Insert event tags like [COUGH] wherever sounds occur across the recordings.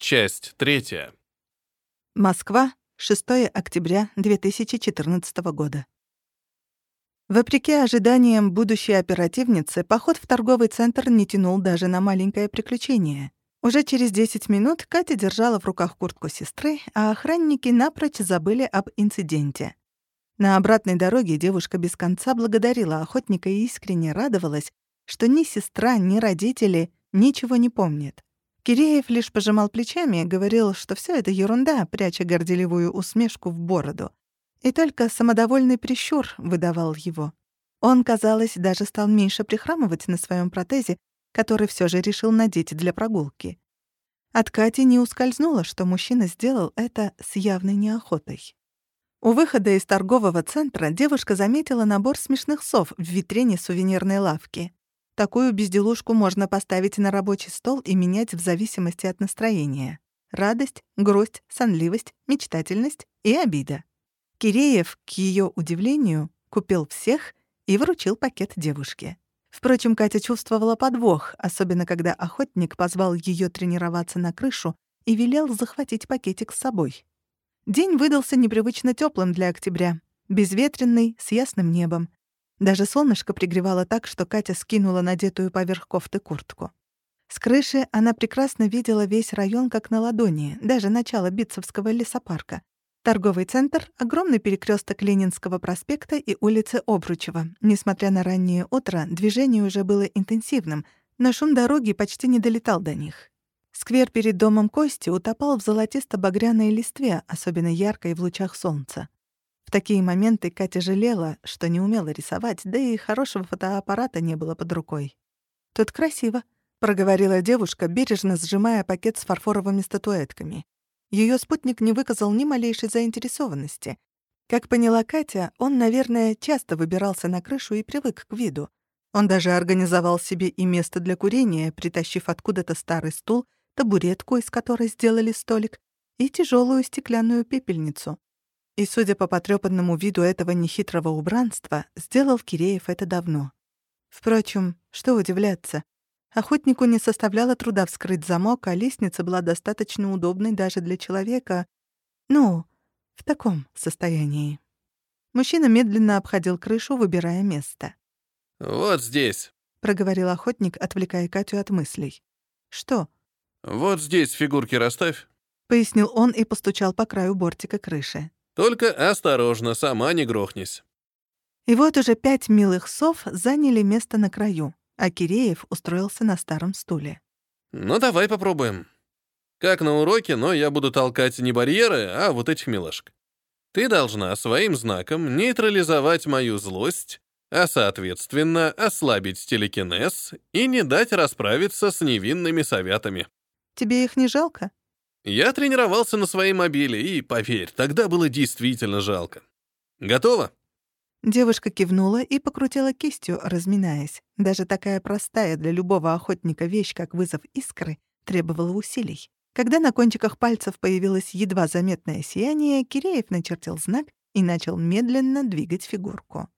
Часть третья. Москва, 6 октября 2014 года. Вопреки ожиданиям будущей оперативницы, поход в торговый центр не тянул даже на маленькое приключение. Уже через 10 минут Катя держала в руках куртку сестры, а охранники напрочь забыли об инциденте. На обратной дороге девушка без конца благодарила охотника и искренне радовалась, что ни сестра, ни родители ничего не помнят. Киреев лишь пожимал плечами и говорил, что все это ерунда, пряча горделивую усмешку в бороду. И только самодовольный прищур выдавал его. Он, казалось, даже стал меньше прихрамывать на своем протезе, который все же решил надеть для прогулки. От Кати не ускользнуло, что мужчина сделал это с явной неохотой. У выхода из торгового центра девушка заметила набор смешных сов в витрине сувенирной лавки. Такую безделушку можно поставить на рабочий стол и менять в зависимости от настроения. Радость, грусть, сонливость, мечтательность и обида. Киреев, к ее удивлению, купил всех и вручил пакет девушке. Впрочем, Катя чувствовала подвох, особенно когда охотник позвал ее тренироваться на крышу и велел захватить пакетик с собой. День выдался непривычно теплым для октября, безветренный, с ясным небом. Даже солнышко пригревало так, что Катя скинула надетую поверх кофты куртку. С крыши она прекрасно видела весь район как на ладони, даже начало Битцевского лесопарка. Торговый центр, огромный перекресток Ленинского проспекта и улицы Обручева. Несмотря на раннее утро, движение уже было интенсивным, но шум дороги почти не долетал до них. Сквер перед домом Кости утопал в золотисто-багряной листве, особенно яркой в лучах солнца. В такие моменты Катя жалела, что не умела рисовать, да и хорошего фотоаппарата не было под рукой. «Тут красиво», — проговорила девушка, бережно сжимая пакет с фарфоровыми статуэтками. Ее спутник не выказал ни малейшей заинтересованности. Как поняла Катя, он, наверное, часто выбирался на крышу и привык к виду. Он даже организовал себе и место для курения, притащив откуда-то старый стул, табуретку, из которой сделали столик, и тяжелую стеклянную пепельницу. И, судя по потрёпанному виду этого нехитрого убранства, сделал Киреев это давно. Впрочем, что удивляться. Охотнику не составляло труда вскрыть замок, а лестница была достаточно удобной даже для человека, ну, в таком состоянии. Мужчина медленно обходил крышу, выбирая место. «Вот здесь», — проговорил охотник, отвлекая Катю от мыслей. «Что?» «Вот здесь фигурки расставь», — пояснил он и постучал по краю бортика крыши. Только осторожно, сама не грохнись. И вот уже пять милых сов заняли место на краю, а Киреев устроился на старом стуле. Ну, давай попробуем. Как на уроке, но я буду толкать не барьеры, а вот этих милашек. Ты должна своим знаком нейтрализовать мою злость, а, соответственно, ослабить телекинез и не дать расправиться с невинными советами. Тебе их не жалко? Я тренировался на своей мобиле, и, поверь, тогда было действительно жалко. Готово?» Девушка кивнула и покрутила кистью, разминаясь. Даже такая простая для любого охотника вещь, как вызов искры, требовала усилий. Когда на кончиках пальцев появилось едва заметное сияние, Киреев начертил знак и начал медленно двигать фигурку.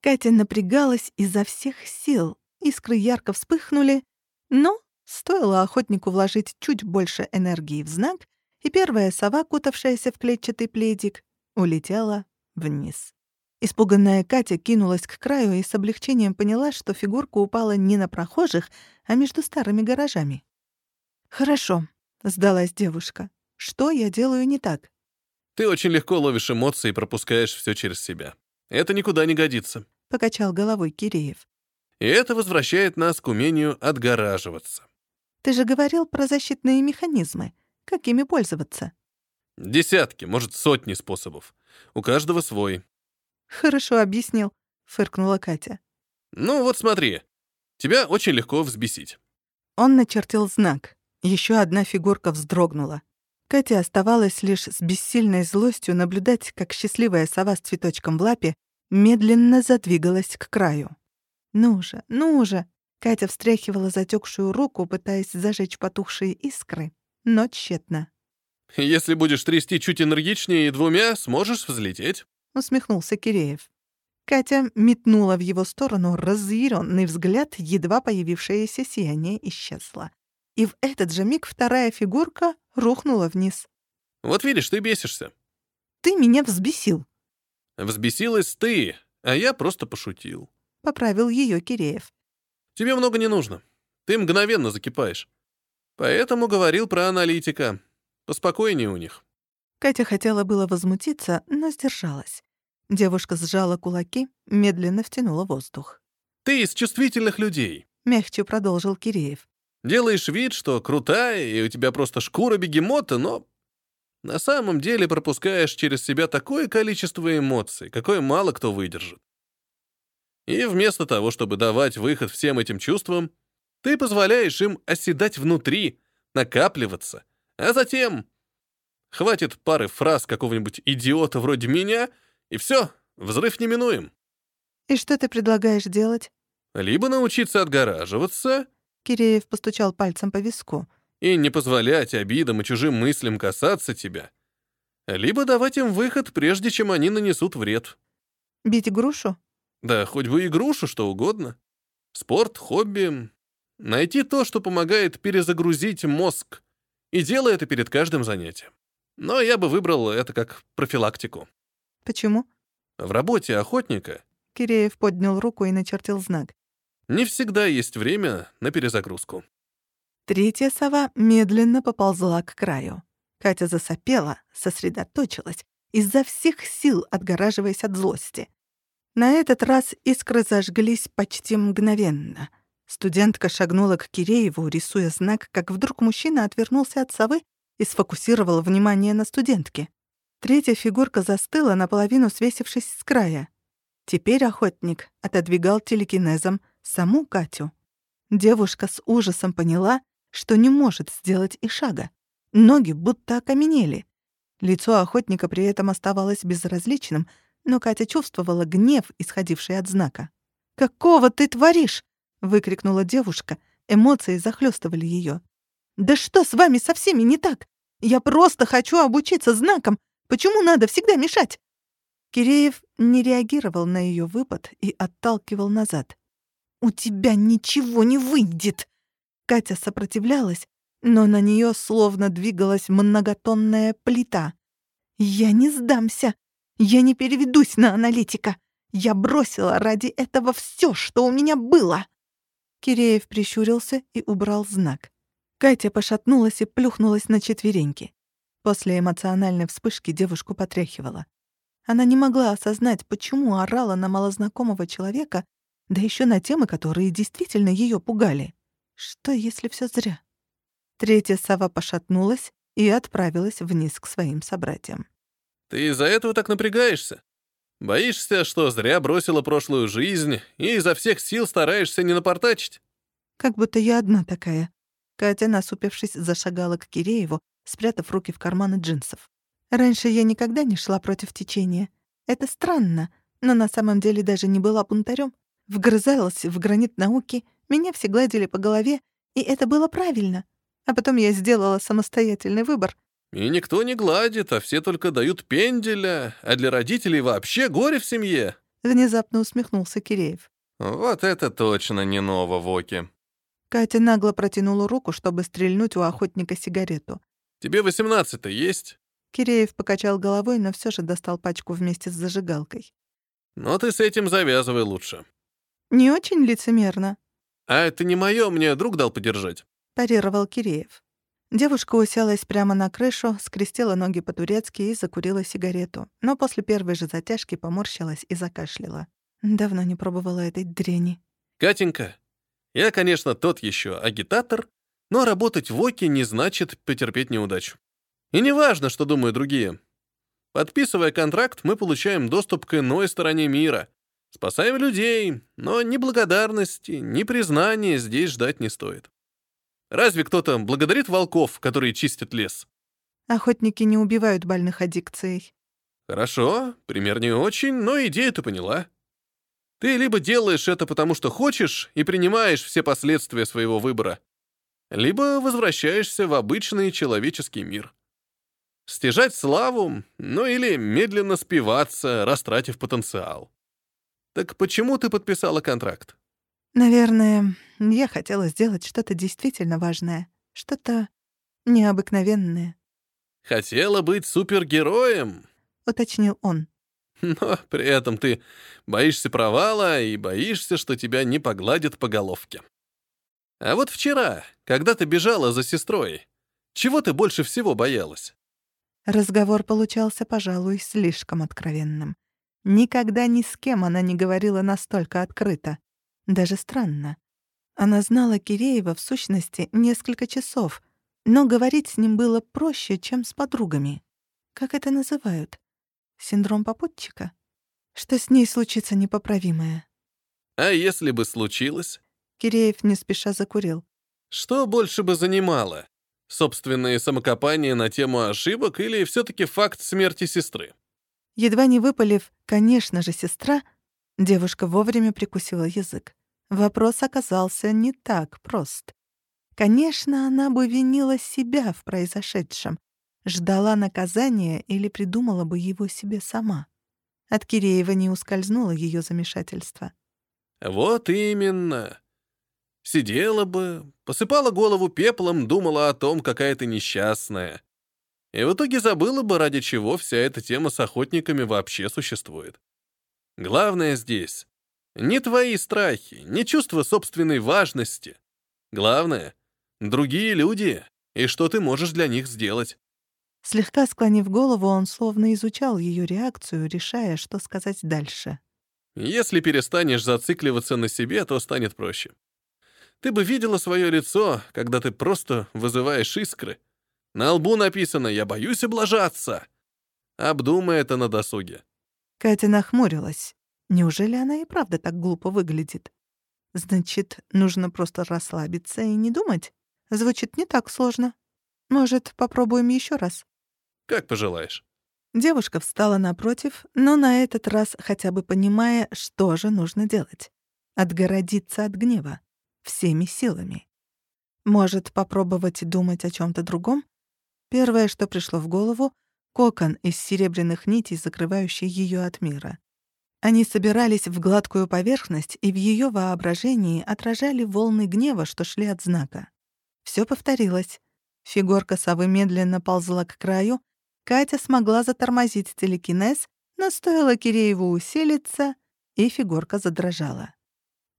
Катя напрягалась изо всех сил. Искры ярко вспыхнули, но Стоило охотнику вложить чуть больше энергии в знак, и первая сова, кутавшаяся в клетчатый пледик, улетела вниз. Испуганная Катя кинулась к краю и с облегчением поняла, что фигурка упала не на прохожих, а между старыми гаражами. «Хорошо», — сдалась девушка. «Что я делаю не так?» «Ты очень легко ловишь эмоции и пропускаешь все через себя. Это никуда не годится», — покачал головой Киреев. «И это возвращает нас к умению отгораживаться. Ты же говорил про защитные механизмы. Как ими пользоваться? Десятки, может, сотни способов. У каждого свой. Хорошо объяснил, фыркнула Катя. Ну вот смотри. Тебя очень легко взбесить. Он начертил знак. Еще одна фигурка вздрогнула. Катя оставалась лишь с бессильной злостью наблюдать, как счастливая сова с цветочком в лапе медленно задвигалась к краю. «Ну же, ну же!» Катя встряхивала затекшую руку, пытаясь зажечь потухшие искры, но тщетно. «Если будешь трясти чуть энергичнее и двумя, сможешь взлететь», — усмехнулся Киреев. Катя метнула в его сторону разъяренный взгляд, едва появившееся сияние исчезло. и в этот же миг вторая фигурка рухнула вниз. Вот видишь, ты бесишься. «Ты меня взбесил», Взбесилась ты, а я просто пошутил. — поправил ее Киреев. Тебе много не нужно. Ты мгновенно закипаешь. Поэтому говорил про аналитика. Поспокойнее у них. Катя хотела было возмутиться, но сдержалась. Девушка сжала кулаки, медленно втянула воздух. Ты из чувствительных людей. Мягче продолжил Киреев. Делаешь вид, что крутая, и у тебя просто шкура бегемота, но на самом деле пропускаешь через себя такое количество эмоций, какое мало кто выдержит. И вместо того, чтобы давать выход всем этим чувствам, ты позволяешь им оседать внутри, накапливаться, а затем хватит пары фраз какого-нибудь идиота вроде меня, и все, взрыв неминуем. «И что ты предлагаешь делать?» Либо научиться отгораживаться Киреев постучал пальцем по виску. и не позволять обидам и чужим мыслям касаться тебя, либо давать им выход, прежде чем они нанесут вред. «Бить грушу?» Да хоть бы игрушу, что угодно. Спорт, хобби. Найти то, что помогает перезагрузить мозг. И делай это перед каждым занятием. Но я бы выбрал это как профилактику. «Почему?» В работе охотника Киреев поднял руку и начертил знак. не всегда есть время на перезагрузку. Третья сова медленно поползла к краю. Катя засопела, сосредоточилась, изо всех сил отгораживаясь от злости. На этот раз искры зажглись почти мгновенно. Студентка шагнула к Кирееву, рисуя знак, как вдруг мужчина отвернулся от совы и сфокусировал внимание на студентке. Третья фигурка застыла, наполовину свесившись с края. Теперь охотник отодвигал телекинезом саму Катю. Девушка с ужасом поняла, что не может сделать и шага. Ноги будто окаменели. Лицо охотника при этом оставалось безразличным, но Катя чувствовала гнев, исходивший от знака. «Какого ты творишь?» — выкрикнула девушка. Эмоции захлестывали ее. «Да что с вами со всеми не так? Я просто хочу обучиться знакам. Почему надо всегда мешать?» Киреев не реагировал на ее выпад и отталкивал назад. «У тебя ничего не выйдет!» Катя сопротивлялась, но на нее словно двигалась многотонная плита. «Я не сдамся! Я не переведусь на аналитика! Я бросила ради этого все, что у меня было!» Киреев прищурился и убрал знак. Катя пошатнулась и плюхнулась на четвереньки. После эмоциональной вспышки девушку потряхивала. Она не могла осознать, почему орала на малознакомого человека, да еще на темы, которые действительно ее пугали. Что, если все зря? Третья сова пошатнулась и отправилась вниз к своим собратьям. Ты из-за этого так напрягаешься? Боишься, что зря бросила прошлую жизнь и изо всех сил стараешься не напортачить? Как будто я одна такая. Катя, насупившись, зашагала к Кирееву, спрятав руки в карманы джинсов. Раньше я никогда не шла против течения. Это странно, но на самом деле даже не была бунтарем. Вгрызалась в гранит науки, меня все гладили по голове, и это было правильно. А потом я сделала самостоятельный выбор. И никто не гладит, а все только дают пенделя, а для родителей вообще горе в семье. Внезапно усмехнулся Киреев. Вот это точно не ново, Воки. Катя нагло протянула руку, чтобы стрельнуть у охотника сигарету. Тебе 18 есть? Киреев покачал головой, но все же достал пачку вместе с зажигалкой. Но ты с этим завязывай лучше. «Не очень лицемерно», А это не мое, мне друг дал подержать. — парировал Киреев. Девушка уселась прямо на крышу, скрестила ноги по-турецки и закурила сигарету, но после первой же затяжки поморщилась и закашляла. Давно не пробовала этой дрени. Катенька, я, конечно, тот еще агитатор, но работать в ОКе не значит потерпеть неудачу. И не важно, что думают другие. Подписывая контракт, мы получаем доступ к иной стороне мира. Спасаем людей, но ни благодарности, ни признания здесь ждать не стоит. Разве кто-то благодарит волков, которые чистят лес? Охотники не убивают больных аддикцией. Хорошо, пример не очень, но идею ты поняла. Ты либо делаешь это потому, что хочешь, и принимаешь все последствия своего выбора, либо возвращаешься в обычный человеческий мир. Стяжать славу, ну или медленно спиваться, растратив потенциал. Так почему ты подписала контракт? Наверное, я хотела сделать что-то действительно важное. Что-то необыкновенное, Хотела быть супергероем, уточнил он. но при этом ты боишься провала и боишься, что тебя не погладят по головке. А вот вчера, когда ты бежала за сестрой, чего ты больше всего боялась? Разговор получался, пожалуй, слишком откровенным. Никогда ни с кем она не говорила настолько открыто. Даже странно. Она знала Киреева в сущности несколько часов, но говорить с ним было проще, чем с подругами. Как это называют? Синдром попутчика? Что с ней случится непоправимое? А если бы случилось? Киреев не спеша закурил. Что больше бы занимало? Собственные самокопания на тему ошибок или все-таки факт смерти сестры? Едва не выпалив «конечно же, сестра», девушка вовремя прикусила язык. Вопрос оказался не так прост. Конечно, она бы винила себя в произошедшем, ждала наказания или придумала бы его себе сама. От Киреева не ускользнуло ее замешательство. Вот именно. Сидела бы, посыпала голову пеплом, думала о том, какая ты несчастная. И в итоге забыла бы, ради чего вся эта тема с охотниками вообще существует. Главное здесь — не твои страхи, не чувство собственной важности. Главное — другие люди и что ты можешь для них сделать. Слегка склонив голову, он словно изучал ее реакцию, решая, что сказать дальше. Если перестанешь зацикливаться на себе, то станет проще. Ты бы видела свое лицо, когда ты просто вызываешь искры. На лбу написано «Я боюсь облажаться». Обдумай это на досуге. Катя нахмурилась. Неужели она и правда так глупо выглядит? Значит, нужно просто расслабиться и не думать? Звучит не так сложно. Может, попробуем еще раз? Как пожелаешь. Девушка встала напротив, но на этот раз хотя бы понимая, что же нужно делать. Отгородиться от гнева. Всеми силами. Может, попробовать думать о чем то другом? Первое, что пришло в голову — кокон из серебряных нитей, закрывающий ее от мира. Они собирались в гладкую поверхность и в ее воображении отражали волны гнева, что шли от знака. Все повторилось. Фигурка совы медленно ползла к краю, Катя смогла затормозить телекинез, но стоило Кирееву усилиться, и фигурка задрожала.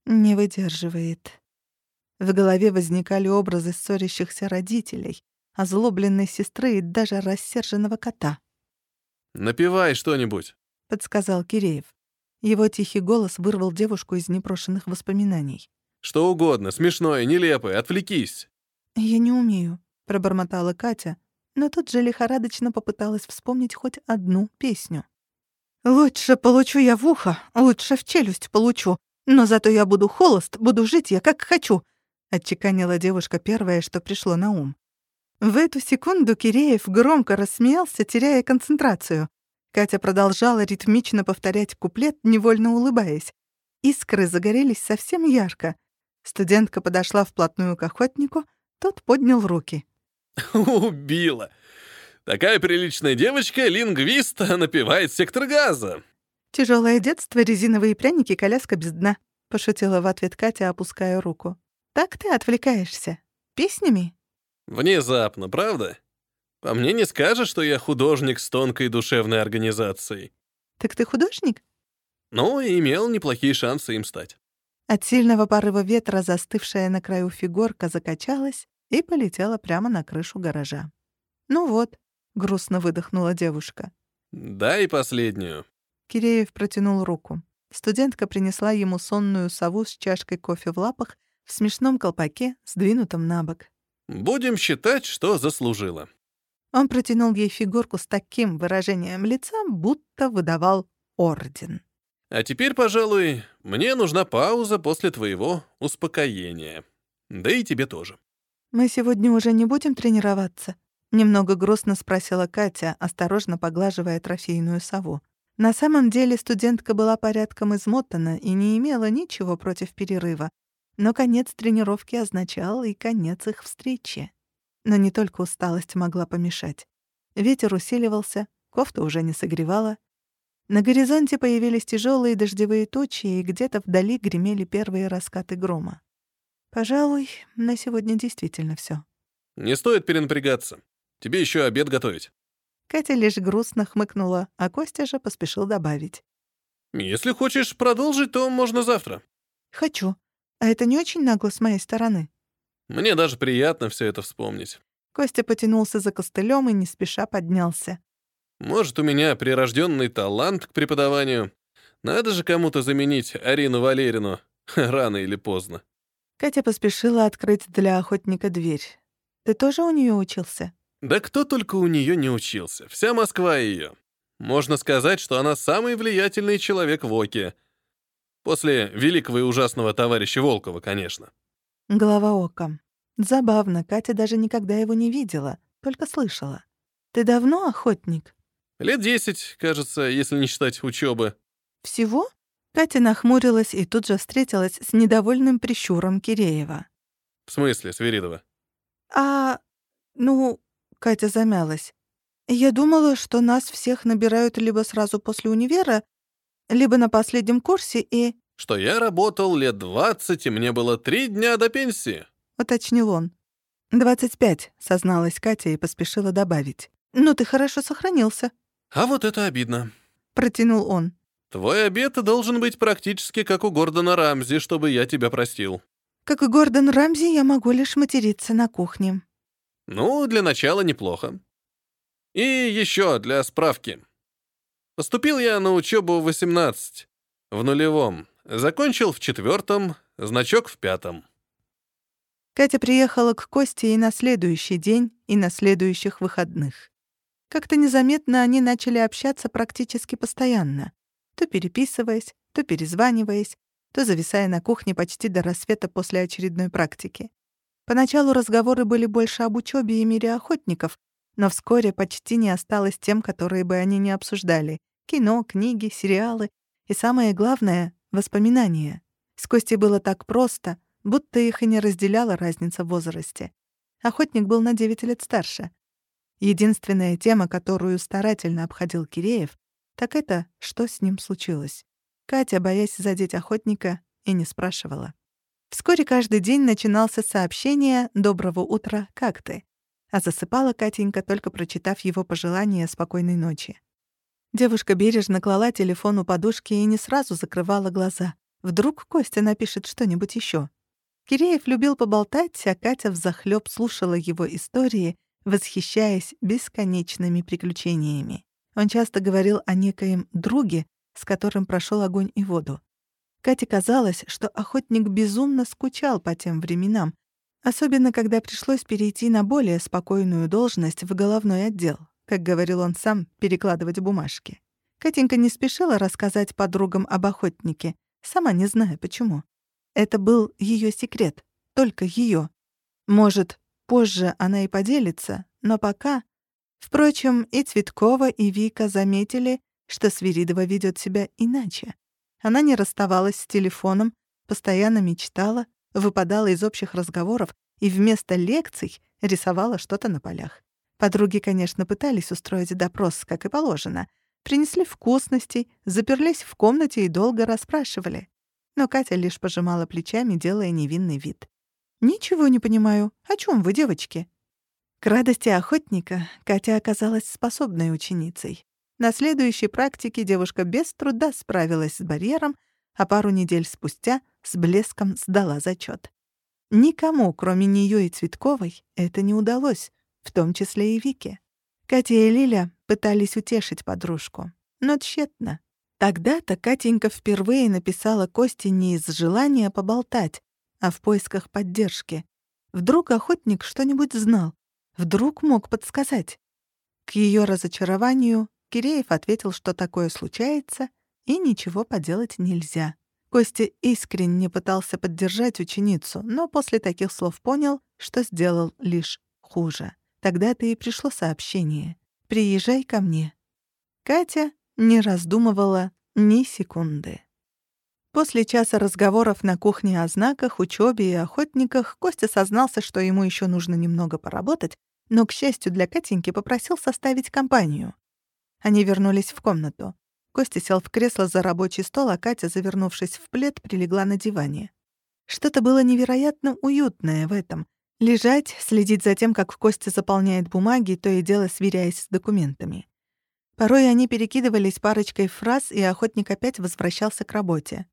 Не выдерживает. В голове возникали образы ссорящихся родителей, озлобленной сестры и даже рассерженного кота. «Напевай что-нибудь», — подсказал Киреев. Его тихий голос вырвал девушку из непрошенных воспоминаний. «Что угодно, смешное, нелепое, отвлекись». «Я не умею», — пробормотала Катя, но тут же лихорадочно попыталась вспомнить хоть одну песню. «Лучше получу я в ухо, лучше в челюсть получу, но зато я буду холост, буду жить я как хочу», — отчеканила девушка первое, что пришло на ум. В эту секунду Киреев громко рассмеялся, теряя концентрацию. Катя продолжала ритмично повторять куплет, невольно улыбаясь. Искры загорелись совсем ярко. Студентка подошла вплотную к охотнику, тот поднял руки. Убила. Такая приличная девочка, лингвист, напевает сектор газа. Тяжелое детство, резиновые пряники, коляска без дна», — пошутила в ответ Катя, опуская руку. «Так ты отвлекаешься? Песнями?» Внезапно, правда? По мне не скажешь, что я художник с тонкой душевной организацией. «Так ты художник?» Но имел неплохие шансы им стать. От сильного порыва ветра застывшая на краю фигурка закачалась и полетела прямо на крышу гаража. «Ну вот», — грустно выдохнула девушка. Дай последнюю. Киреев протянул руку. Студентка принесла ему сонную сову с чашкой кофе в лапах в смешном колпаке, сдвинутом на бок. Будем считать, что заслужила. Он протянул ей фигурку с таким выражением лица, будто выдавал орден. А теперь, пожалуй, мне нужна пауза после твоего успокоения. Да и тебе тоже. «Мы сегодня уже не будем тренироваться?» — немного грустно спросила Катя, осторожно поглаживая трофейную сову. На самом деле студентка была порядком измотана и не имела ничего против перерыва. Но конец тренировки означал и конец их встречи. Но не только усталость могла помешать. Ветер усиливался, кофта уже не согревала. На горизонте появились тяжелые дождевые тучи, и где-то вдали гремели первые раскаты грома. Пожалуй, на сегодня действительно все. Не стоит перенапрягаться. Тебе еще обед готовить. Катя лишь грустно хмыкнула, а Костя же поспешил добавить. Если хочешь продолжить, то можно завтра. «Хочу. А это не очень нагло с моей стороны?» Мне даже приятно все это вспомнить. Костя потянулся за костылем и не спеша поднялся. Может, у меня прирожденный талант к преподаванию. Надо же кому-то заменить Арину Валерину. [LAUGHS] Рано или поздно. Катя поспешила открыть для охотника дверь. «Ты тоже у нее учился?» Да кто только у нее не учился. Вся Москва ее. Можно сказать, что она самый влиятельный человек в Оке. После великого и ужасного товарища Волкова, конечно. Голова оком. Забавно, Катя даже никогда его не видела, только слышала. «Ты давно охотник?» Лет десять, кажется, если не считать учебы. «Всего?» Катя нахмурилась и тут же встретилась с недовольным прищуром Киреева. В смысле, Сверидова? «А... ну...» Катя замялась. «Я думала, что нас всех набирают либо сразу после универа, либо на последнем курсе и...» Что я работал лет двадцать, и мне было три дня до пенсии. — уточнил он. «Двадцать пять», — созналась Катя и поспешила добавить. «Ну, ты хорошо сохранился», А вот это обидно. — протянул он. Твой обед должен быть практически как у Гордона Рамзи, чтобы я тебя простил. «Как и Гордон Рамзи, я могу лишь материться на кухне». Ну, для начала неплохо. И еще для справки. Поступил я на учебу в 18, в нулевом. Закончил в четвертом, значок в пятом. Катя приехала к Косте и на следующий день, и на следующих выходных. Как-то незаметно они начали общаться практически постоянно, то переписываясь, то перезваниваясь, то зависая на кухне почти до рассвета после очередной практики. Поначалу разговоры были больше об учебе и мире охотников, но вскоре почти не осталось тем, которые бы они не обсуждали. Кино, книги, сериалы и, самое главное, воспоминания. С Костей было так просто, будто их и не разделяла разница в возрасте. Охотник был на 9 лет старше. Единственная тема, которую старательно обходил Киреев, так это, что с ним случилось. Катя, боясь задеть охотника, и не спрашивала. Вскоре каждый день начинался сообщение «Доброго утра, как ты?», а засыпала Катенька, только прочитав его пожелание спокойной ночи. Девушка бережно клала телефон у подушки и не сразу закрывала глаза. Вдруг Костя напишет что-нибудь еще. Киреев любил поболтать, а Катя взахлёб слушала его истории, восхищаясь бесконечными приключениями. Он часто говорил о некоем друге, с которым прошел огонь и воду. Кате казалось, что охотник безумно скучал по тем временам, особенно когда пришлось перейти на более спокойную должность в головной отдел, как говорил он сам, перекладывать бумажки. Катенька не спешила рассказать подругам об охотнике, сама не зная почему. Это был ее секрет, только ее. Может, позже она и поделится, но пока... Впрочем, и Цветкова, и Вика заметили, что Свиридова ведет себя иначе. Она не расставалась с телефоном, постоянно мечтала, выпадала из общих разговоров и вместо лекций рисовала что-то на полях. Подруги, конечно, пытались устроить допрос, как и положено. Принесли вкусностей, заперлись в комнате и долго расспрашивали но Катя лишь пожимала плечами, делая невинный вид. «Ничего не понимаю. О чем вы, девочки?» К радости охотника Катя оказалась способной ученицей. На следующей практике девушка без труда справилась с барьером, а пару недель спустя с блеском сдала зачет. Никому, кроме нее и Цветковой, это не удалось, в том числе и Вике. Катя и Лиля пытались утешить подружку, но тщетно. Тогда-то Катенька впервые написала Косте не из желания поболтать, а в поисках поддержки. Вдруг охотник что-нибудь знал, вдруг мог подсказать. К ее разочарованию Киреев ответил, что такое случается, и ничего поделать нельзя. Костя искренне пытался поддержать ученицу, но после таких слов понял, что сделал лишь хуже. Тогда-то и пришло сообщение. «Приезжай ко мне». Катя не раздумывала ни секунды. После часа разговоров на кухне о знаках, учебе и охотниках Костя сознался, что ему еще нужно немного поработать, но, к счастью для Катеньки, попросил составить компанию. Они вернулись в комнату. Костя сел в кресло за рабочий стол, а Катя, завернувшись в плед, прилегла на диване. Что-то было невероятно уютное в этом, Лежать, следить за тем, как Костя заполняет бумаги, то и дело сверяясь с документами. Порой они перекидывались парочкой фраз, и охотник опять возвращался к работе.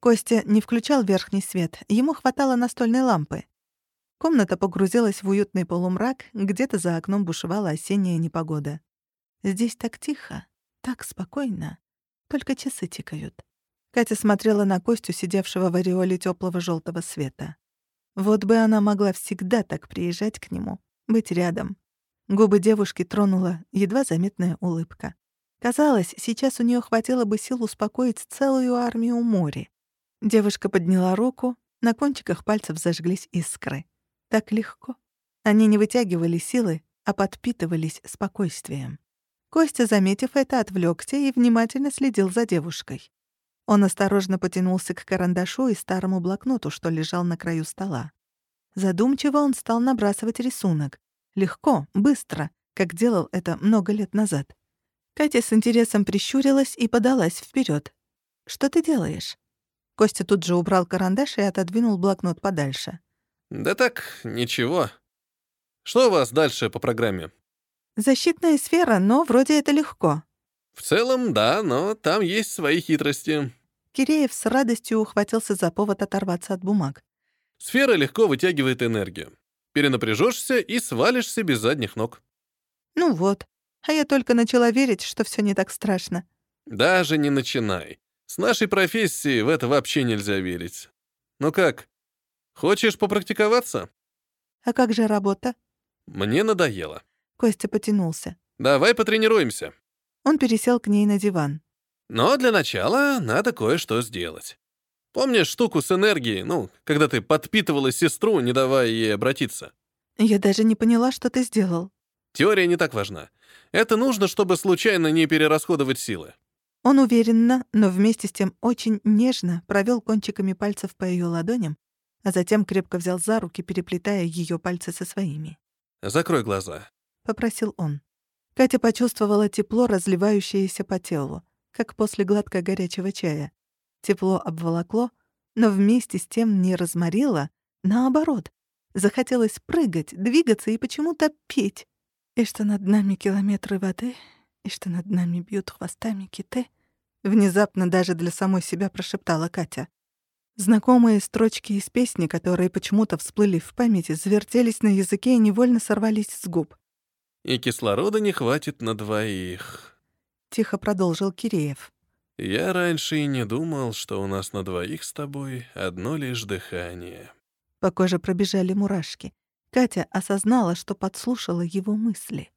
Костя не включал верхний свет, ему хватало настольной лампы. Комната погрузилась в уютный полумрак, где-то за окном бушевала осенняя непогода. Здесь так тихо, так спокойно, только часы тикают. Катя смотрела на Костю, сидевшего в ореоле тёплого жёлтого света. Вот бы она могла всегда так приезжать к нему, быть рядом. Губы девушки тронула едва заметная улыбка. Казалось, сейчас у неё хватило бы сил успокоить целую армию моря. Девушка подняла руку, на кончиках пальцев зажглись искры. Так легко. Они не вытягивали силы, а подпитывались спокойствием. Костя, заметив это, отвлекся и внимательно следил за девушкой. Он осторожно потянулся к карандашу и старому блокноту, что лежал на краю стола. Задумчиво он стал набрасывать рисунок. Легко, быстро, как делал это много лет назад. Катя с интересом прищурилась и подалась вперед. «Что ты делаешь?» Костя тут же убрал карандаш и отодвинул блокнот подальше. Да так, ничего. Что у вас дальше по программе? Защитная сфера, но вроде это легко. В целом, да, но там есть свои хитрости. Киреев с радостью ухватился за повод оторваться от бумаг. Сфера легко вытягивает энергию. Перенапряжешься и свалишься без задних ног. Ну вот. А я только начала верить, что все не так страшно. Даже не начинай. С нашей профессией в это вообще нельзя верить. Ну как, Хочешь попрактиковаться? А как же работа? Мне надоело. Костя потянулся. Давай потренируемся. Он пересел к ней на диван. Но для начала надо кое-что сделать. Помнишь штуку с энергией, ну, когда ты подпитывала сестру, не давая ей обратиться? Я даже не поняла, что ты сделал. Теория не так важна. Это нужно, чтобы случайно не перерасходовать силы. Он уверенно, но вместе с тем очень нежно провел кончиками пальцев по ее ладоням, а затем крепко взял за руки, переплетая ее пальцы со своими. «Закрой глаза», — попросил он. Катя почувствовала тепло, разливающееся по телу, как после глотка горячего чая. Тепло обволокло, но вместе с тем не разморило, наоборот. Захотелось прыгать, двигаться и почему-то петь. И что над нами километры воды, и что над нами бьют хвостами киты, внезапно даже для самой себя прошептала Катя. Знакомые строчки из песни, которые почему-то всплыли в памяти, завертелись на языке и невольно сорвались с губ. «И кислорода не хватит на двоих», — тихо продолжил Киреев. «Я раньше и не думал, что у нас на двоих с тобой одно лишь дыхание». По коже пробежали мурашки. Катя осознала, что подслушала его мысли.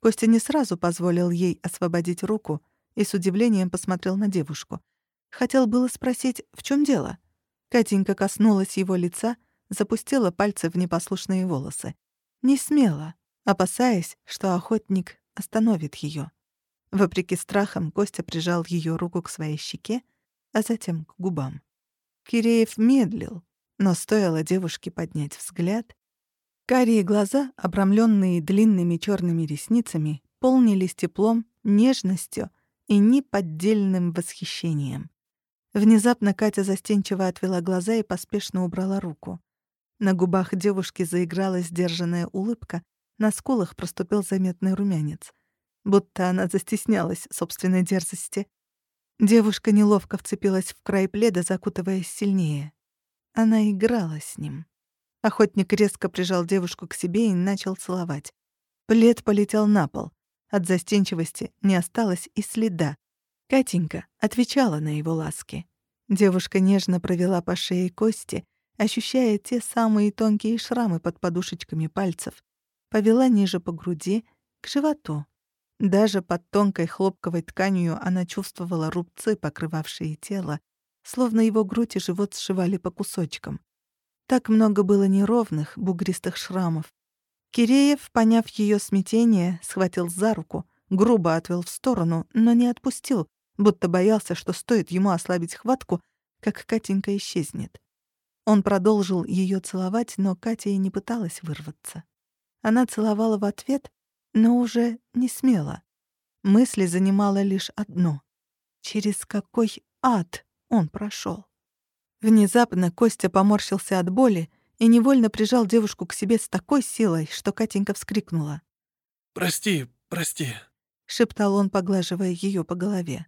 Костя не сразу позволил ей освободить руку и с удивлением посмотрел на девушку. Хотел было спросить, в чем дело — Катенька коснулась его лица, запустила пальцы в непослушные волосы. Не смело, опасаясь, что охотник остановит ее. Вопреки страхам, Костя прижал ее руку к своей щеке, а затем к губам. Киреев медлил, но стоило девушке поднять взгляд, карие глаза, обрамленные длинными черными ресницами, полнились теплом, нежностью и неподдельным восхищением. Внезапно Катя застенчиво отвела глаза и поспешно убрала руку. На губах девушки заиграла сдержанная улыбка, на скулах проступил заметный румянец. Будто она застеснялась собственной дерзости. Девушка неловко вцепилась в край пледа, закутываясь сильнее. Она играла с ним. Охотник резко прижал девушку к себе и начал целовать. Плед полетел на пол. От застенчивости не осталось и следа. Катенька отвечала на его ласки. Девушка нежно провела по шее кости, ощущая те самые тонкие шрамы под подушечками пальцев, повела ниже по груди, к животу. Даже под тонкой хлопковой тканью она чувствовала рубцы, покрывавшие тело, словно его грудь и живот сшивали по кусочкам. Так много было неровных, бугристых шрамов. Киреев, поняв ее смятение, схватил за руку, грубо отвел в сторону, но не отпустил, будто боялся, что стоит ему ослабить хватку, как Катенька исчезнет. Он продолжил ее целовать, но Катя и не пыталась вырваться. Она целовала в ответ, но уже не смела. Мысли занимало лишь одно — через какой ад он прошел. Внезапно Костя поморщился от боли и невольно прижал девушку к себе с такой силой, что Катенька вскрикнула. «Прости, прости», — шептал он, поглаживая ее по голове.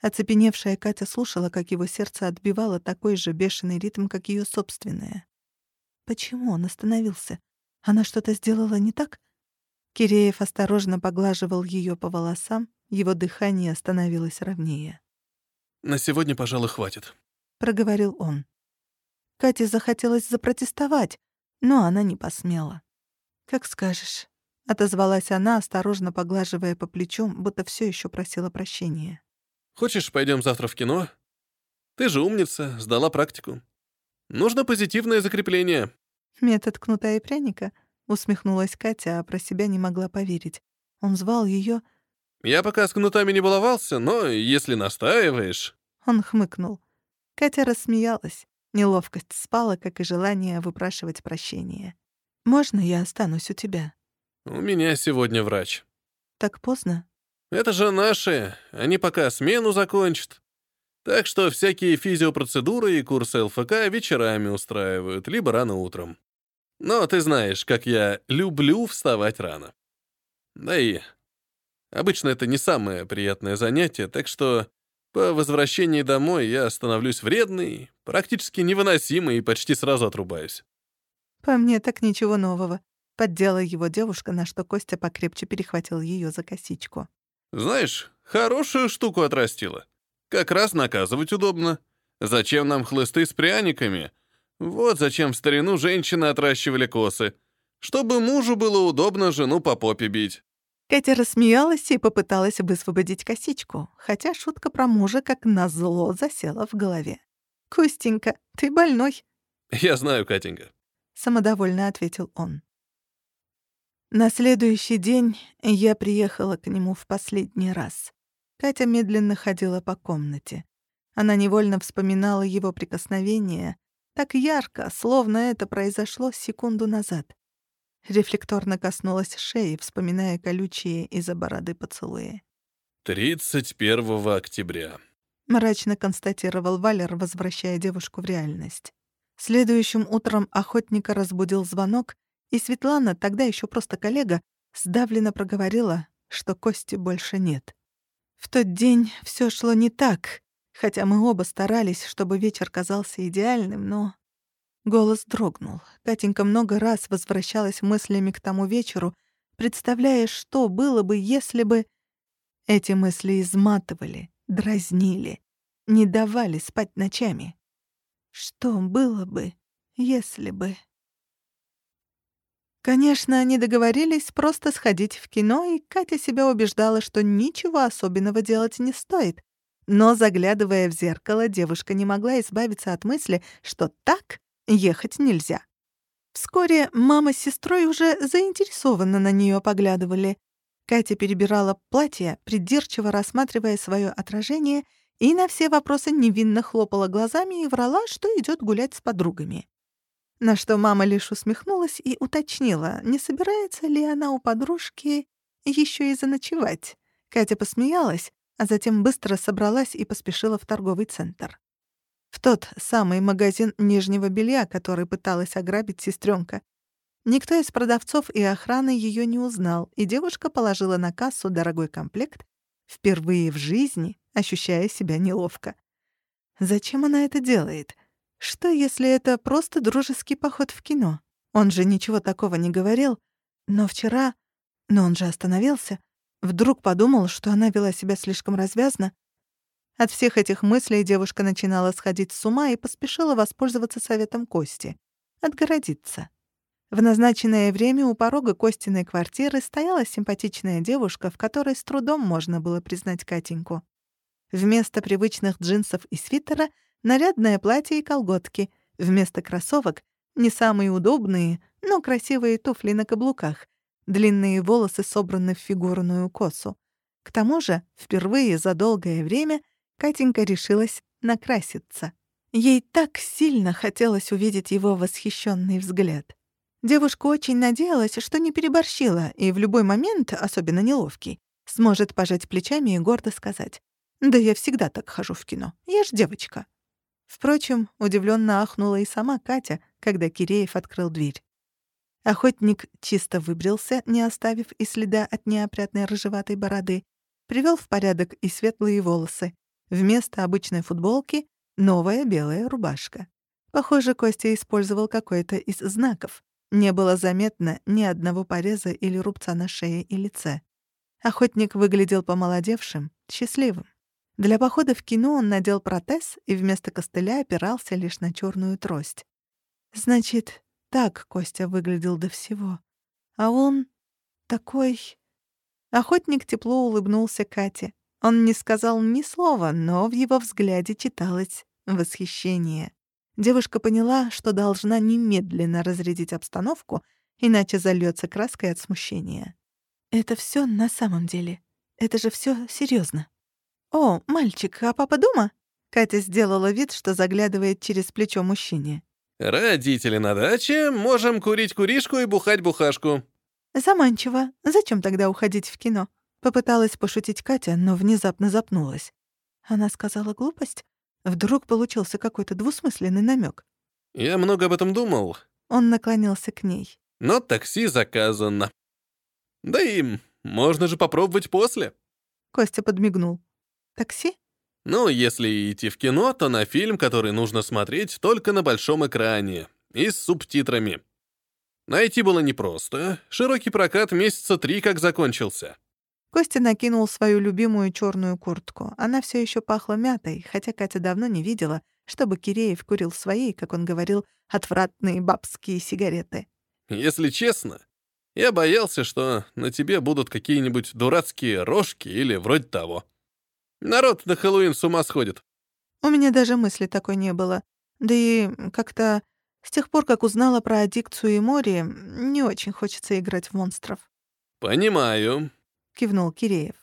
Оцепеневшая Катя слушала, как его сердце отбивало такой же бешеный ритм, как ее собственное. Почему он остановился? Она что-то сделала не так? Киреев осторожно поглаживал ее по волосам, его дыхание становилось ровнее. «На сегодня, пожалуй, хватит», — проговорил он. Кате захотелось запротестовать, но она не посмела. «Как скажешь», — отозвалась она, осторожно поглаживая по плечу, будто все еще просила прощения. Хочешь, пойдем завтра в кино? Ты же умница, сдала практику. Нужно позитивное закрепление. Метод кнута и пряника, усмехнулась Катя, а про себя не могла поверить. Он звал ее. Я пока с кнутами не баловался, но если настаиваешь. Он хмыкнул. Катя рассмеялась. Неловкость спала, как и желание выпрашивать прощения. «Можно я останусь у тебя?» «У меня сегодня врач». «Так поздно?» Это же наши, они пока смену закончат. Так что всякие физиопроцедуры и курсы ЛФК вечерами устраивают, либо рано утром. Но ты знаешь, как я люблю вставать рано. Да и обычно это не самое приятное занятие, так что по возвращении домой я становлюсь вредный, практически невыносимый и почти сразу отрубаюсь. По мне так ничего нового. Поддела его девушка, на что Костя покрепче перехватил ее за косичку. Знаешь, хорошую штуку отрастила. Как раз наказывать удобно. Зачем нам хлысты с пряниками? Вот зачем в старину женщины отращивали косы. Чтобы мужу было удобно жену по попе бить. Катя рассмеялась и попыталась высвободить косичку, хотя шутка про мужа как назло засела в голове. «Костенька, ты больной?» «Я знаю, Катенька», — самодовольно ответил он. На следующий день я приехала к нему в последний раз. Катя медленно ходила по комнате. Она невольно вспоминала его прикосновение, так ярко, словно это произошло секунду назад. Рефлекторно коснулась шеи, вспоминая колючие из-за бороды поцелуи. «31 октября», — мрачно констатировал Валер, возвращая девушку в реальность. Следующим утром охотника разбудил звонок, и Светлана, тогда еще просто коллега, сдавленно проговорила, что Кости больше нет. В тот день все шло не так, хотя мы оба старались, чтобы вечер казался идеальным, но... Голос дрогнул. Катенька много раз возвращалась мыслями к тому вечеру, представляя, что было бы, если бы... Эти мысли изматывали, дразнили, не давали спать ночами. Что было бы, если бы... Конечно, они договорились просто сходить в кино, и Катя себя убеждала, что ничего особенного делать не стоит. Но, заглядывая в зеркало, девушка не могла избавиться от мысли, что так ехать нельзя. Вскоре мама с сестрой уже заинтересованно на нее поглядывали. Катя перебирала платье, придирчиво рассматривая свое отражение, и на все вопросы невинно хлопала глазами и врала, что идет гулять с подругами. На что мама лишь усмехнулась и уточнила, не собирается ли она у подружки еще и заночевать. Катя посмеялась, а затем быстро собралась и поспешила в торговый центр. В тот самый магазин нижнего белья, который пыталась ограбить сестренка. Никто из продавцов и охраны ее не узнал, и девушка положила на кассу дорогой комплект, впервые в жизни ощущая себя неловко. Зачем она это делает? Что, если это просто дружеский поход в кино? Он же ничего такого не говорил. Но вчера... Но он же остановился. Вдруг подумал, что она вела себя слишком развязно. От всех этих мыслей девушка начинала сходить с ума и поспешила воспользоваться советом Кости. Отгородиться. В назначенное время у порога Костиной квартиры стояла симпатичная девушка, в которой с трудом можно было признать Катеньку. Вместо привычных джинсов и свитера — нарядное платье и колготки, вместо кроссовок — не самые удобные, но красивые туфли на каблуках, длинные волосы собраны в фигурную косу. К тому же, впервые за долгое время Катенька решилась накраситься. Ей так сильно хотелось увидеть его восхищенный взгляд. Девушка очень надеялась, что не переборщила, и в любой момент, особенно неловкий, сможет пожать плечами и гордо сказать «Да я всегда так хожу в кино, я ж девочка». Впрочем, удивленно ахнула и сама Катя, когда Киреев открыл дверь. Охотник чисто выбрился, не оставив и следа от неопрятной рыжеватой бороды, привел в порядок и светлые волосы. Вместо обычной футболки — новая белая рубашка. Похоже, Костя использовал какой-то из знаков. Не было заметно ни одного пореза или рубца на шее и лице. Охотник выглядел помолодевшим, счастливым. Для похода в кино он надел протез и вместо костыля опирался лишь на черную трость. Значит, так Костя выглядел до всего. А он такой... Охотник тепло улыбнулся Кате. Он не сказал ни слова, но в его взгляде читалось восхищение. Девушка поняла, что должна немедленно разрядить обстановку, иначе зальется краской от смущения. «Это все на самом деле. Это же все серьезно. «О, мальчик, а папа дома?» Катя сделала вид, что заглядывает через плечо мужчине. «Родители на даче, можем курить куришку и бухать бухашку». «Заманчиво. Зачем тогда уходить в кино?» Попыталась пошутить Катя, но внезапно запнулась. Она сказала глупость. Вдруг получился какой-то двусмысленный намек. «Я много об этом думал». Он наклонился к ней. «Но такси заказано. Да и можно же попробовать после». Костя подмигнул. Такси? Ну, если идти в кино, то на фильм, который нужно смотреть только на большом экране и с субтитрами. Найти было непросто. Широкий прокат месяца три как закончился. Костя накинул свою любимую черную куртку. Она все еще пахла мятой, хотя Катя давно не видела, чтобы Киреев курил свои, как он говорил, отвратные бабские сигареты. Если честно, я боялся, что на тебе будут какие-нибудь дурацкие рожки или вроде того. Народ на Хэллоуин с ума сходит. У меня даже мысли такой не было. Да и как-то с тех пор, как узнала про аддикцию и море, не очень хочется играть в монстров. «Понимаю», — кивнул Киреев.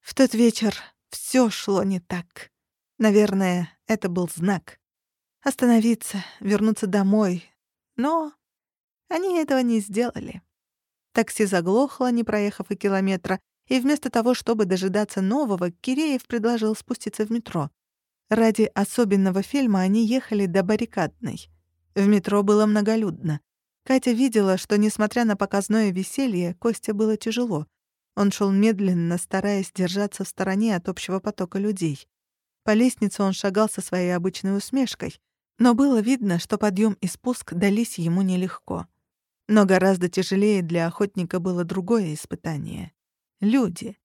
В тот вечер все шло не так. Наверное, это был знак. Остановиться, вернуться домой. Но они этого не сделали. Такси заглохло, не проехав и километра, и вместо того, чтобы дожидаться нового, Киреев предложил спуститься в метро. Ради особенного фильма они ехали до баррикадной. В метро было многолюдно. Катя видела, что, несмотря на показное веселье, Костя было тяжело. Он шел медленно, стараясь держаться в стороне от общего потока людей. По лестнице он шагал со своей обычной усмешкой, но было видно, что подъем и спуск дались ему нелегко. Но гораздо тяжелее для охотника было другое испытание люди.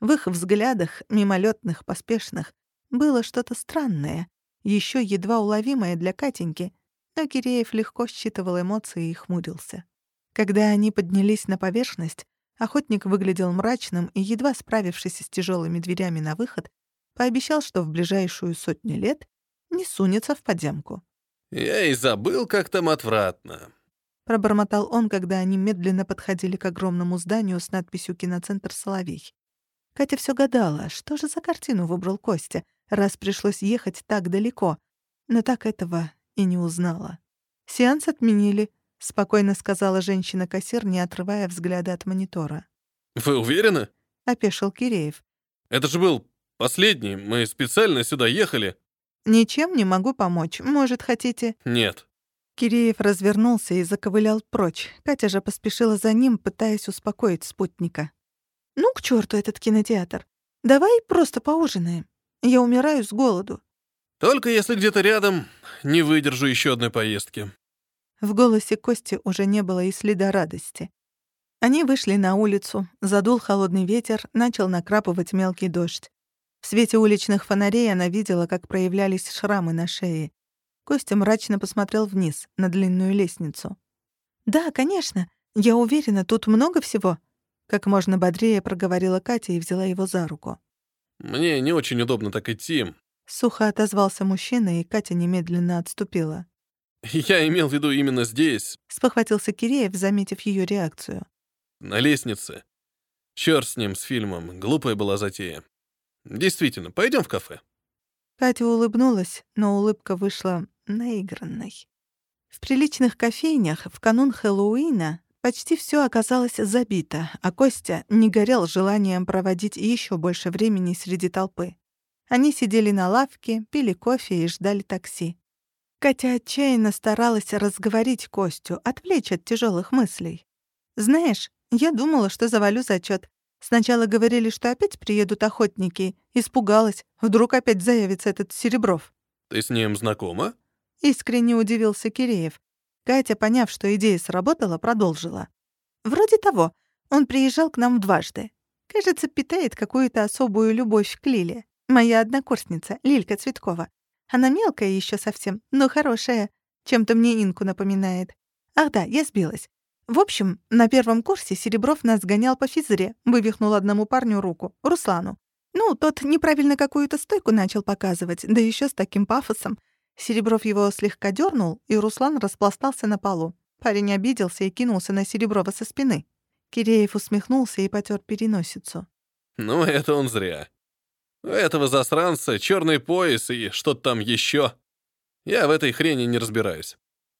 В их взглядах, мимолетных, поспешных, было что-то странное, еще едва уловимое для Катеньки, но Киреев легко считывал эмоции и хмурился. Когда они поднялись на поверхность, охотник выглядел мрачным и, едва справившись с тяжелыми дверями на выход, пообещал, что в ближайшую сотню лет не сунется в подземку. «Я и забыл, как там отвратно пробормотал он, когда они медленно подходили к огромному зданию с надписью «Киноцентр Соловей». Катя все гадала, что же за картину выбрал Костя, раз пришлось ехать так далеко, но так этого и не узнала. «Сеанс отменили», — спокойно сказала женщина-кассир, не отрывая взгляда от монитора. «Вы уверены?» — опешил Киреев. «Это же был последний, мы специально сюда ехали». «Ничем не могу помочь. Может, хотите...» «Нет», Киреев развернулся и заковылял прочь. Катя же поспешила за ним, пытаясь успокоить спутника. «Ну, к черту этот кинотеатр. Давай просто поужинаем. Я умираю с голоду». «Только если где-то рядом не выдержу еще одной поездки». В голосе Кости уже не было и следа радости. Они вышли на улицу, задул холодный ветер, начал накрапывать мелкий дождь. В свете уличных фонарей она видела, как проявлялись шрамы на шее. Костя мрачно посмотрел вниз, на длинную лестницу. «Да, конечно. Я уверена, тут много всего», — как можно бодрее проговорила Катя и взяла его за руку. «Мне не очень удобно так идти», — сухо отозвался мужчина, и Катя немедленно отступила. «Я имел в виду именно здесь», — спохватился Киреев, заметив ее реакцию. «На лестнице. Чёрт с ним, с фильмом. Глупая была затея. Действительно, пойдем в кафе». Катя улыбнулась, но улыбка вышла наигранной. В приличных кофейнях в канун Хэллоуина почти все оказалось забито, а Костя не горел желанием проводить еще больше времени среди толпы. Они сидели на лавке, пили кофе и ждали такси. Катя отчаянно старалась разговорить Костю, отвлечь от тяжелых мыслей. «Знаешь, я думала, что завалю зачет. Сначала говорили, что опять приедут охотники. Испугалась. Вдруг опять заявится этот Серебров». «Ты с ним знакома?» Искренне удивился Киреев. Катя, поняв, что идея сработала, продолжила. «Вроде того. Он приезжал к нам дважды. Кажется, питает какую-то особую любовь к Лиле. Моя однокурсница, Лилька Цветкова. Она мелкая еще совсем, но хорошая. Чем-то мне Инку напоминает. Ах да, я сбилась. В общем, на первом курсе Серебров нас гонял по физре, вывихнул одному парню руку, Руслану. Ну, тот неправильно какую-то стойку начал показывать, да еще с таким пафосом. Серебров его слегка дернул, и Руслан распластался на полу. Парень обиделся и кинулся на Сереброва со спины. Киреев усмехнулся и потер переносицу. «Ну, это он зря. У этого засранца черный пояс и что-то там еще. Я в этой хрени не разбираюсь.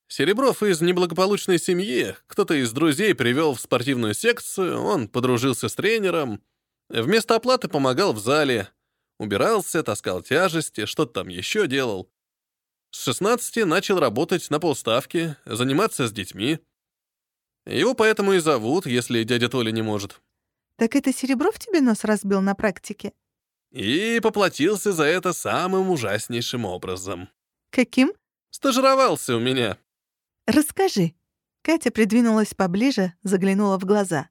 Серебров из неблагополучной семьи, кто-то из друзей привел в спортивную секцию, он подружился с тренером, вместо оплаты помогал в зале, убирался, таскал тяжести, что-то там еще делал. С 16 начал работать на полставки, заниматься с детьми. Его поэтому и зовут, если дядя Толя не может. «Так это Серебров тебе нос разбил на практике?» И поплатился за это самым ужаснейшим образом. «Каким?» Стажировался у меня. «Расскажи». Катя придвинулась поближе, заглянула в глаза.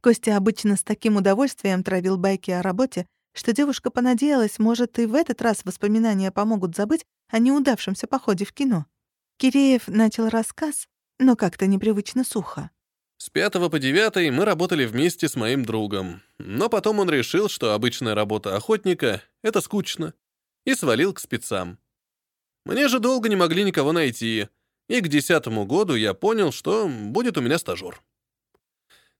Костя обычно с таким удовольствием травил байки о работе, что девушка понадеялась, может, и в этот раз воспоминания помогут забыть о неудавшемся походе в кино. Киреев начал рассказ, но как-то непривычно сухо. С пятого по девятый мы работали вместе с моим другом, но потом он решил, что обычная работа охотника — это скучно, и свалил к спецам. Мне же долго не могли никого найти, и к десятому году я понял, что будет у меня стажёр.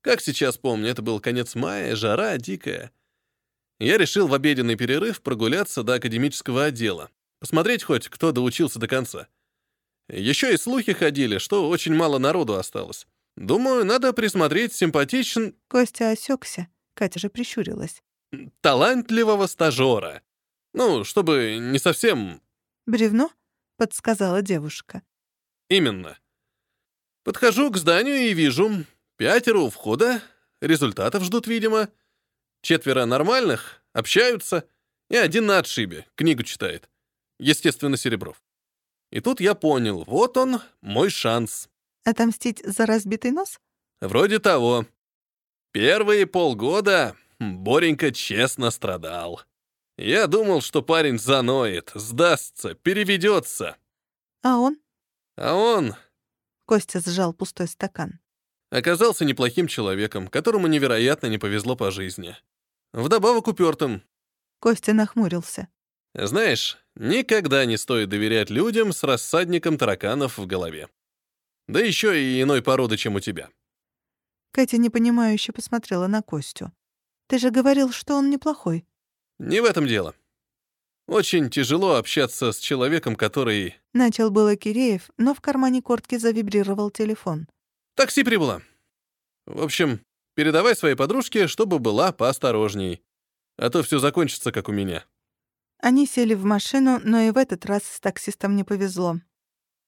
Как сейчас помню, это был конец мая, жара дикая. Я решил в обеденный перерыв прогуляться до академического отдела, посмотреть хоть, кто доучился до конца. Еще и слухи ходили, что очень мало народу осталось. Думаю, надо присмотреть симпатичен... Костя осекся. Катя же прищурилась. Талантливого стажера. Ну, чтобы не совсем... «Бревно?» — подсказала девушка. Именно. Подхожу к зданию и вижу. Пятеро у входа. Результатов ждут, видимо. Четверо нормальных, общаются. И один на отшибе, книгу читает. Естественно, Серебров. И тут я понял, вот он, мой шанс. Отомстить за разбитый нос? Вроде того. Первые полгода Боренька честно страдал. Я думал, что парень заноет, сдастся, переведется. А он? А он... Костя сжал пустой стакан. Оказался неплохим человеком, которому невероятно не повезло по жизни. Вдобавок упертым. Костя нахмурился. Знаешь, никогда не стоит доверять людям с рассадником тараканов в голове. Да еще и иной породы, чем у тебя. Катя непонимающе посмотрела на Костю. «Ты же говорил, что он неплохой». «Не в этом дело. Очень тяжело общаться с человеком, который...» Начал было Киреев, но в кармане куртки завибрировал телефон. «Такси прибыло. В общем, передавай своей подружке, чтобы была поосторожней. А то все закончится, как у меня». Они сели в машину, но и в этот раз с таксистом не повезло.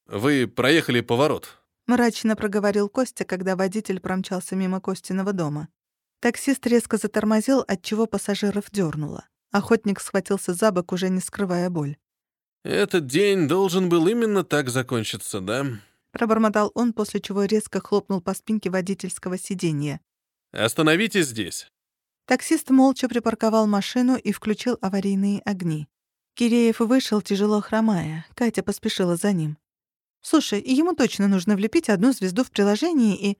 «Вы проехали поворот. Мрачно проговорил Костя, когда водитель промчался мимо Костиного дома. Таксист резко затормозил, отчего пассажиров дернуло. Охотник схватился за бок, уже не скрывая боль. «Этот день должен был именно так закончиться, да?» Пробормотал он, после чего резко хлопнул по спинке водительского сиденья. «Остановитесь здесь». Таксист молча припарковал машину и включил аварийные огни. Киреев вышел, тяжело хромая. Катя поспешила за ним. Слушай, ему точно нужно влепить одну звезду в приложении и...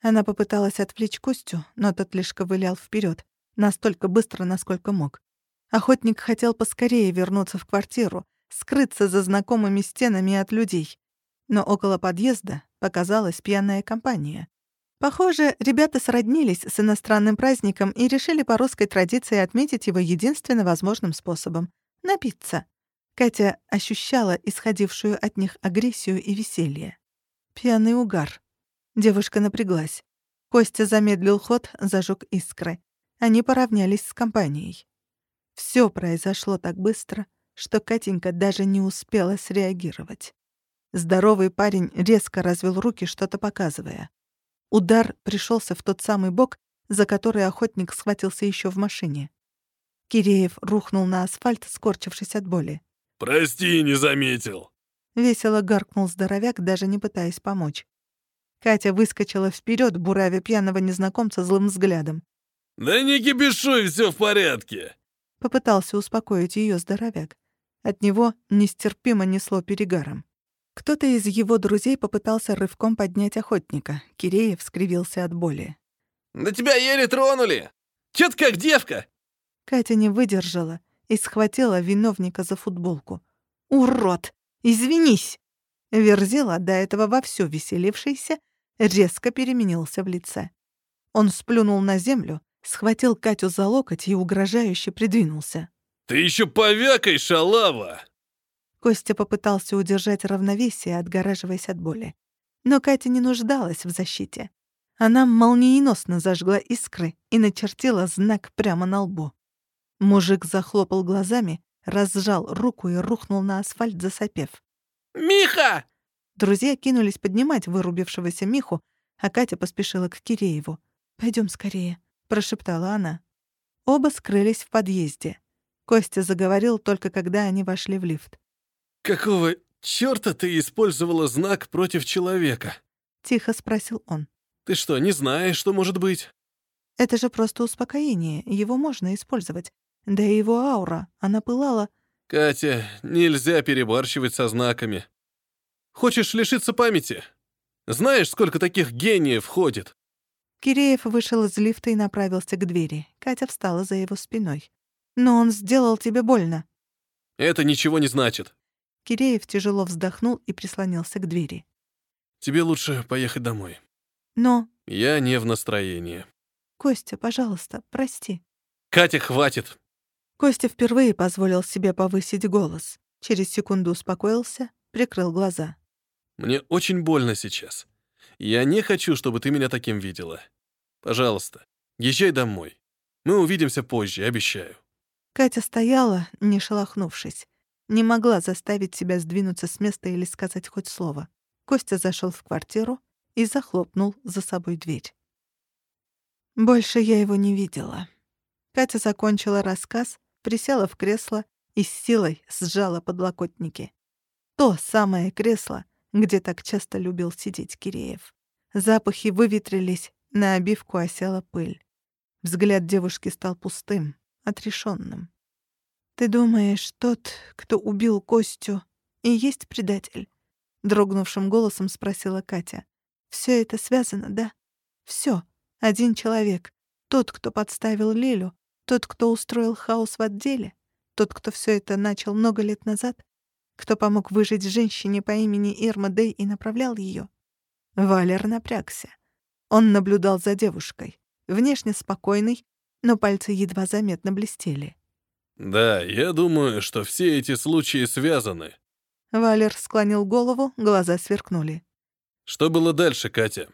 Она попыталась отвлечь Костю, но тот лишь ковылял вперед, настолько быстро, насколько мог. Охотник хотел поскорее вернуться в квартиру, скрыться за знакомыми стенами от людей. Но около подъезда показалась пьяная компания. Похоже, ребята сроднились с иностранным праздником и решили по русской традиции отметить его единственно возможным способом — напиться. Катя ощущала исходившую от них агрессию и веселье. Пьяный угар. Девушка напряглась. Костя замедлил ход, зажег искры. Они поравнялись с компанией. Все произошло так быстро, что Катенька даже не успела среагировать. Здоровый парень резко развел руки, что-то показывая. Удар пришелся в тот самый бок, за который охотник схватился еще в машине. Киреев рухнул на асфальт, скорчившись от боли. «Прости, не заметил!» Весело гаркнул здоровяк, даже не пытаясь помочь. Катя выскочила вперед, буравя пьяного незнакомца злым взглядом. «Да не кипишуй, все в порядке!» Попытался успокоить ее здоровяк. От него нестерпимо несло перегаром. Кто-то из его друзей попытался рывком поднять охотника. Киреев скривился от боли. «Да тебя еле тронули! Чё ты как девка?» Катя не выдержала и схватила виновника за футболку. «Урод! Извинись!» Верзила, до этого вовсю веселившийся, резко переменился в лице. Он сплюнул на землю, схватил Катю за локоть и угрожающе придвинулся. «Ты еще повякай, шалава!» Костя попытался удержать равновесие, отгораживаясь от боли. Но Катя не нуждалась в защите. Она молниеносно зажгла искры и начертила знак прямо на лбу. Мужик захлопал глазами, разжал руку и рухнул на асфальт, засопев. «Миха!» Друзья кинулись поднимать вырубившегося Миху, а Катя поспешила к Кирееву. «Пойдём скорее», — прошептала она. Оба скрылись в подъезде. Костя заговорил только когда они вошли в лифт. «Какого чёрта ты использовала знак против человека?» — тихо спросил он. «Ты что, не знаешь, что может быть?» «Это же просто успокоение, его можно использовать. Да и его аура, она пылала...» «Катя, нельзя перебарщивать со знаками. Хочешь лишиться памяти? Знаешь, сколько таких гениев ходит?» Киреев вышел из лифта и направился к двери. Катя встала за его спиной. «Но он сделал тебе больно». «Это ничего не значит. Киреев тяжело вздохнул и прислонился к двери. «Тебе лучше поехать домой». «Но...» «Я не в настроении». «Костя, пожалуйста, прости». «Катя, хватит!» Костя впервые позволил себе повысить голос. Через секунду успокоился, прикрыл глаза. «Мне очень больно сейчас. Я не хочу, чтобы ты меня таким видела. Пожалуйста, езжай домой. Мы увидимся позже, обещаю». Катя стояла, не шелохнувшись. Не могла заставить себя сдвинуться с места или сказать хоть слово. Костя зашел в квартиру и захлопнул за собой дверь. Больше я его не видела. Катя закончила рассказ, присела в кресло и с силой сжала подлокотники. То самое кресло, где так часто любил сидеть Киреев. Запахи выветрились, на обивку осела пыль. Взгляд девушки стал пустым, отрешенным. «Ты думаешь, тот, кто убил Костю, и есть предатель?» Дрогнувшим голосом спросила Катя. «Всё это связано, да? Всё. Один человек. Тот, кто подставил Лилю. Тот, кто устроил хаос в отделе. Тот, кто всё это начал много лет назад. Кто помог выжить женщине по имени Ирма Дэй и направлял её. Валер напрягся. Он наблюдал за девушкой. Внешне спокойный, но пальцы едва заметно блестели. Да, я думаю, что все эти случаи связаны. Валер склонил голову, глаза сверкнули. Что было дальше, Катя?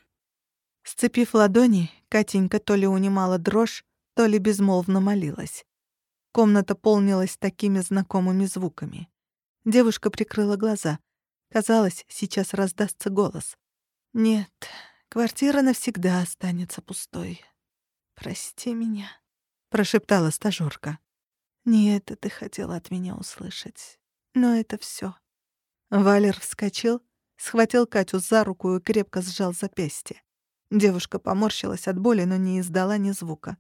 Сцепив ладони, Катенька то ли унимала дрожь, то ли безмолвно молилась. Комната полнилась такими знакомыми звуками. Девушка прикрыла глаза. Казалось, сейчас раздастся голос. «Нет, квартира навсегда останется пустой. Прости меня», — прошептала стажёрка. Не это ты хотела от меня услышать. Но это все. Валер вскочил, схватил Катю за руку и крепко сжал запястье. Девушка поморщилась от боли, но не издала ни звука.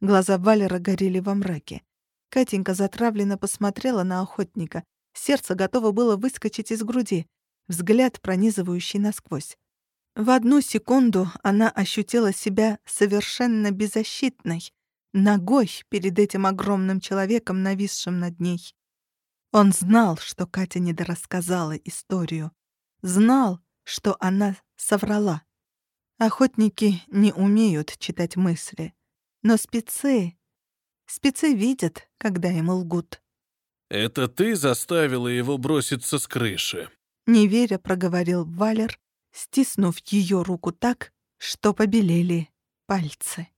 Глаза Валера горели во мраке. Катенька затравленно посмотрела на охотника. Сердце готово было выскочить из груди. Взгляд, пронизывающий насквозь. В одну секунду она ощутила себя совершенно беззащитной, ногой перед этим огромным человеком, нависшим над ней. Он знал, что Катя недорассказала историю. Знал, что она соврала. Охотники не умеют читать мысли. Но спецы... Спецы видят, когда им лгут. «Это ты заставила его броситься с крыши?» Неверя проговорил Валер, стиснув ее руку так, что побелели пальцы.